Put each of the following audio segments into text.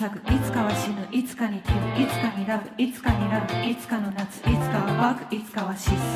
咲く。いつかは死ぬ。いつかに散る。いつかにラブいつかにラブいつかの夏。いつかは湧く。いつかは沈む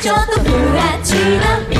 ちょっとプラチナ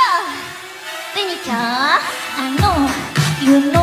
で決めようベニちゃん I know you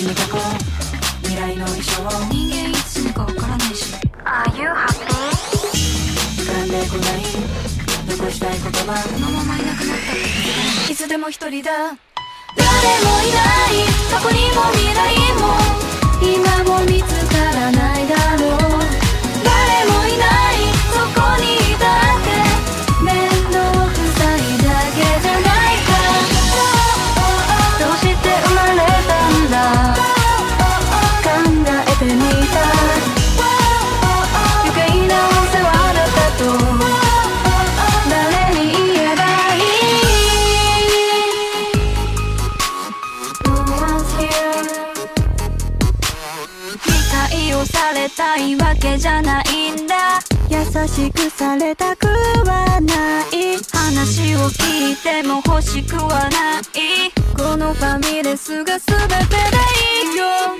君とこう未来の衣装人間いつ死ぬか分からないし Are you happy? 膨んでこない。残したい言葉このままいなくなったっていつで。も一人だ誰もいない。どこにも未来も今も見つからないだろう。誰もいない。そこにいたい。じゃないんだ。優しくされたくはない。話を聞いても欲しくはない。このファミレスが全てでいいよ。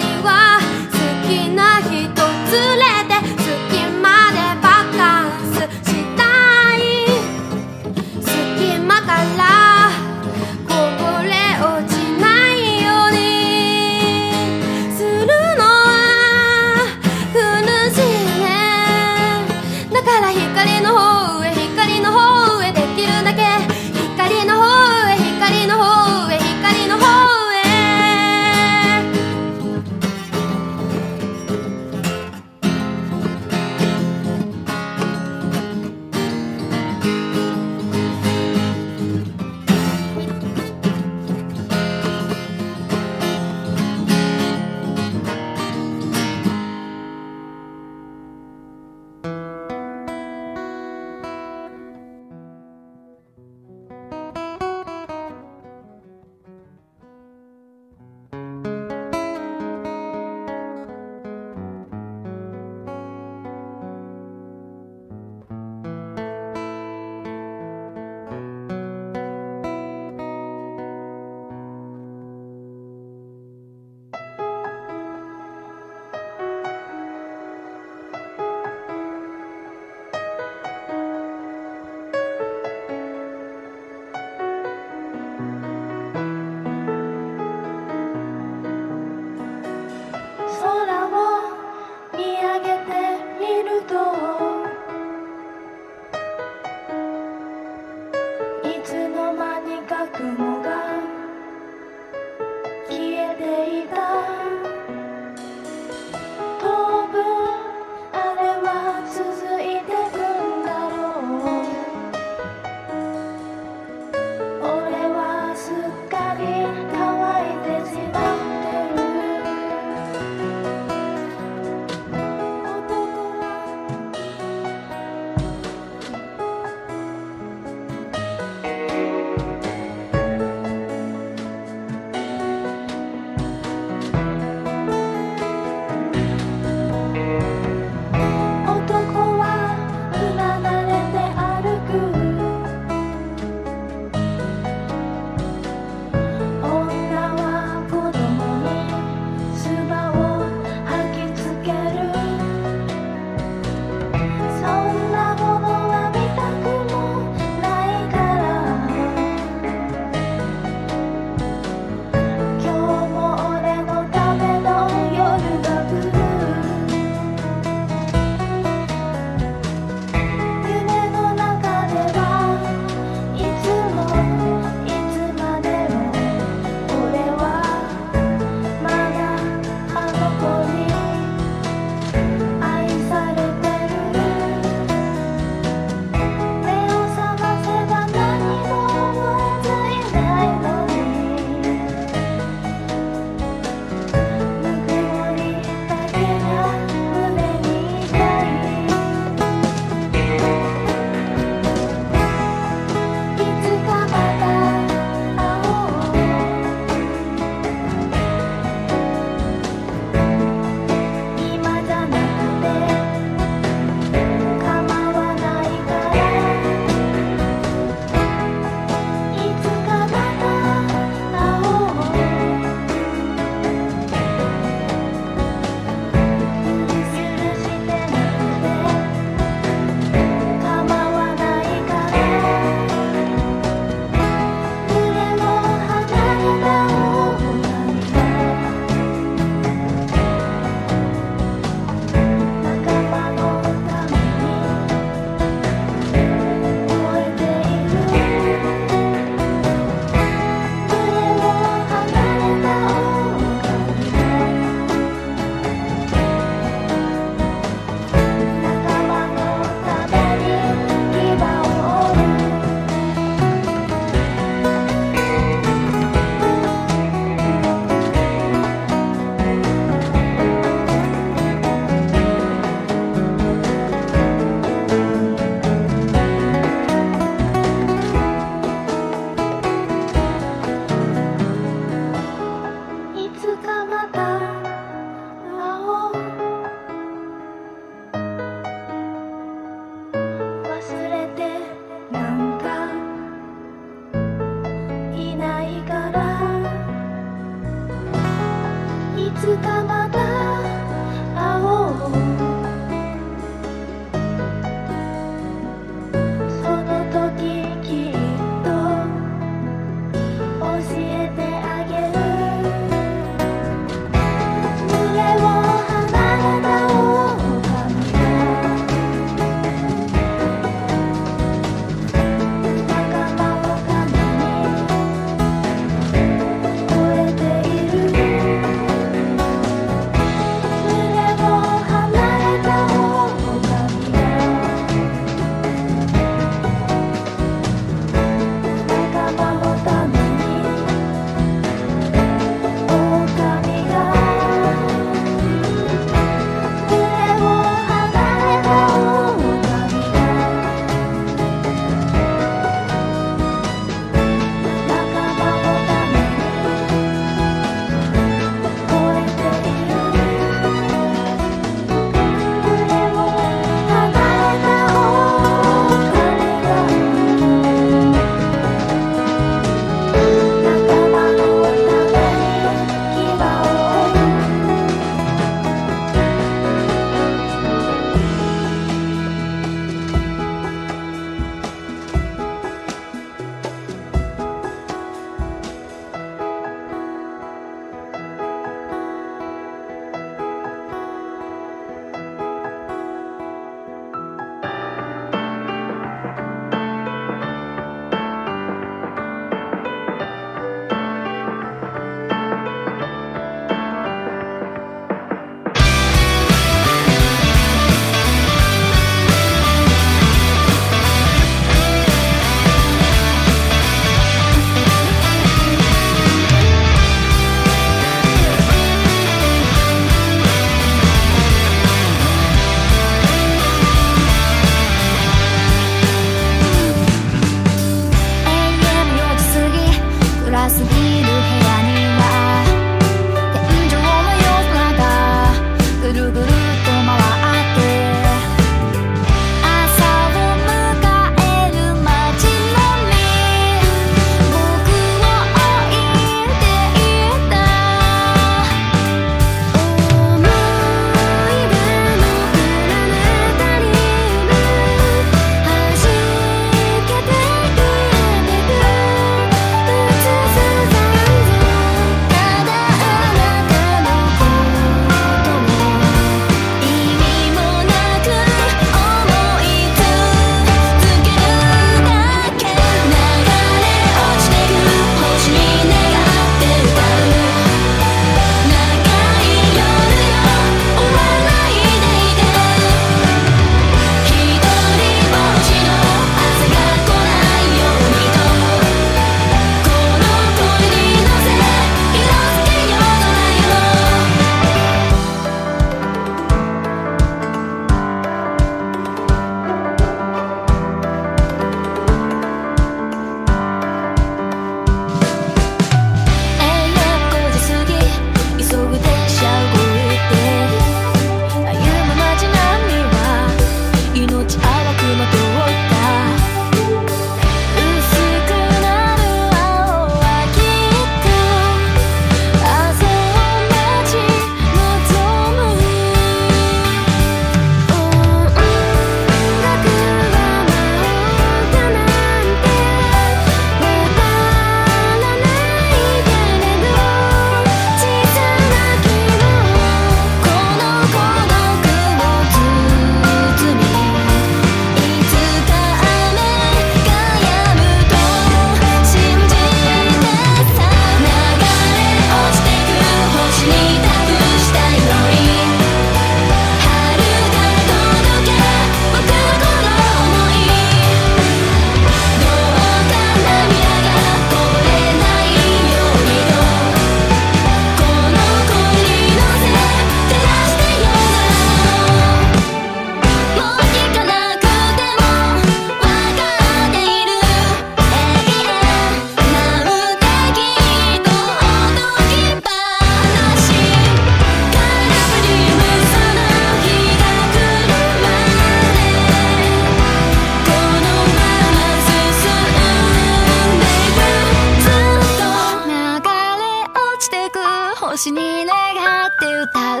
星に願って歌う。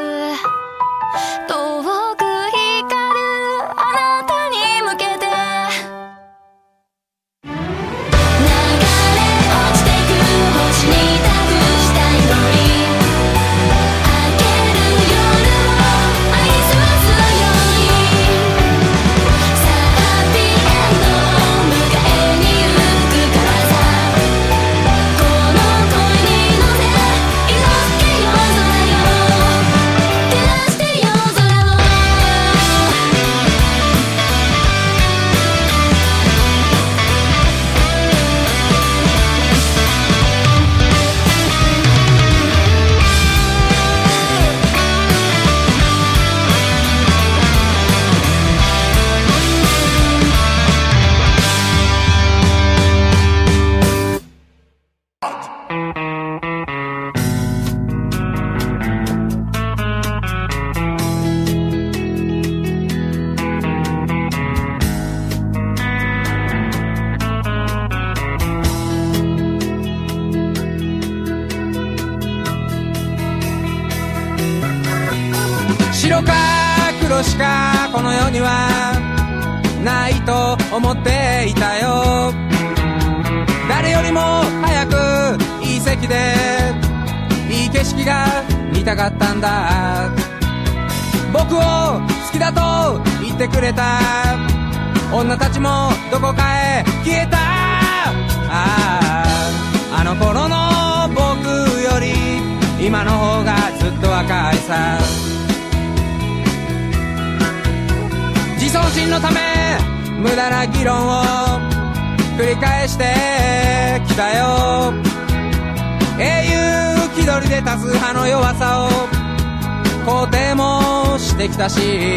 遠く así.